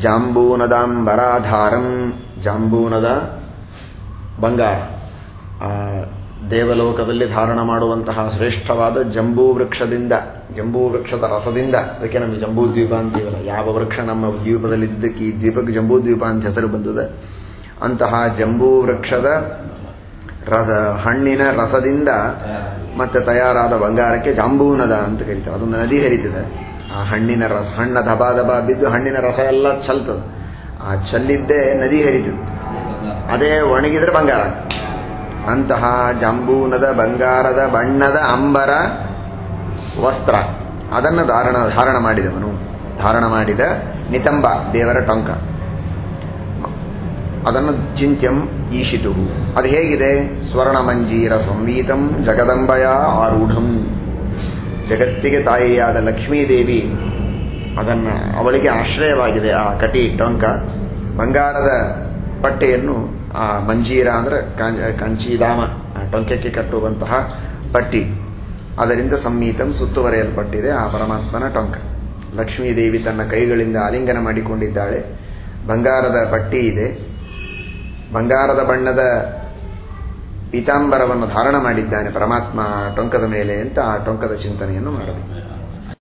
ಜಾಂಬೂನದಾಂಬರಾಧಾರಂ ಜಾಂಬೂನದ ಬಂಗಾರ. ದೇವಲೋಕದಲ್ಲಿ ಧಾರಣ ಮಾಡುವಂತಹ ಶ್ರೇಷ್ಠವಾದ ಜಂಬೂ ವೃಕ್ಷದಿಂದ, ಜಂಬೂ ವೃಕ್ಷದ ರಸದಿಂದ, ಅದಕ್ಕೆ ನಮಗೆ ಜಂಬೂ ದ್ವೀಪ ಅಂತೀವಲ್ಲ ಯಾವ ವೃಕ್ಷ ನಮ್ಮ ದ್ವೀಪದಲ್ಲಿದ್ದಕ್ಕೆ ಈ ದ್ವೀಪಕ್ಕೆ ಜಂಬೂ ದ್ವೀಪ ಅಂತ ಹೆಸರು ಬಂದಿದೆ? ಅಂತಹ ಜಂಬೂ ವೃಕ್ಷದ ರಸ, ಹಣ್ಣಿನ ರಸದಿಂದ ಮತ್ತೆ ತಯಾರಾದ ಬಂಗಾರಕ್ಕೆ ಜಾಂಬೂನದ ಅಂತ ಕರೀತಾರೆ. ಅದೊಂದು ನದಿ ಹರಿತದೆ. ಆ ಹಣ್ಣಿನ ರಸ, ಹಣ್ಣ ದಬಾ ದಬಾ ಬಿದ್ದು ಹಣ್ಣಿನ ರಸ ಎಲ್ಲ ಚಲ್ತದ. ಆ ಚಲ್ಲಿದ್ದೇ ನದಿ ಹರಿತದೆ. ಅದೇ ಒಣಗಿದ್ರೆ ಬಂಗಾರ ಅಂತಹ ಜಂಬೂನದ, ಬಂಗಾರದ, ಬಣ್ಣದ, ಅಂಬರ ವಸ್ತ್ರ. ಅದನ್ನು ಧಾರಣ ಧಾರಣ ಮಾಡಿದವನು. ಧಾರಣ ಮಾಡಿದ ನಿತಂಬ, ದೇವರ ಟೊಂಕ. ಅದನ್ನು ಚಿಂತ್ಯಂ ಈಶಿತು ಅದು ಹೇಗಿದೆ? ಸ್ವರ್ಣ ಮಂಜೀರ ಸಂವೀತಂ ಜಗದಂಬಯ ಆರೂಢಂ. ಜಗತ್ತಿಗೆ ತಾಯಿಯಾದ ಲಕ್ಷ್ಮೀದೇವಿ ಅದನ್ನು ಅವಳಿಗೆ ಆಶ್ರಯವಾಗಿದೆ, ಆ ಕಟಿ ಟೊಂಕ ಬಂಗಾರದ ಪಟ್ಟೆಯನ್ನು ಆ ಮಂಜೀರ ಅಂದರೆ ಕಂಚಿಧಾಮ ಟೊಂಕಕ್ಕೆ ಕಟ್ಟುವಂತಹ ಪಟ್ಟಿ ಅದರಿಂದ ಸಂಮೀತಂ ಸುತ್ತುವರೆಯಲ್ಪಟ್ಟಿದೆ ಆ ಪರಮಾತ್ಮನ ಟೊಂಕ. ಲಕ್ಷ್ಮೀದೇವಿ ತನ್ನ ಕೈಗಳಿಂದ ಆಲಿಂಗನ ಮಾಡಿಕೊಂಡಿದ್ದಾಳೆ. ಬಂಗಾರದ ಪಟ್ಟಿ ಇದೆ. ಬಂಗಾರದ ಬಣ್ಣದ ಪೀತಾಂಬರವನ್ನು ಧಾರಣ ಮಾಡಿದ್ದಾನೆ ಪರಮಾತ್ಮ ಟೊಂಕದ ಮೇಲೆ ಅಂತ ಆ ಟೊಂಕದ ಚಿಂತನೆಯನ್ನು ಮಾಡಬೇಕು.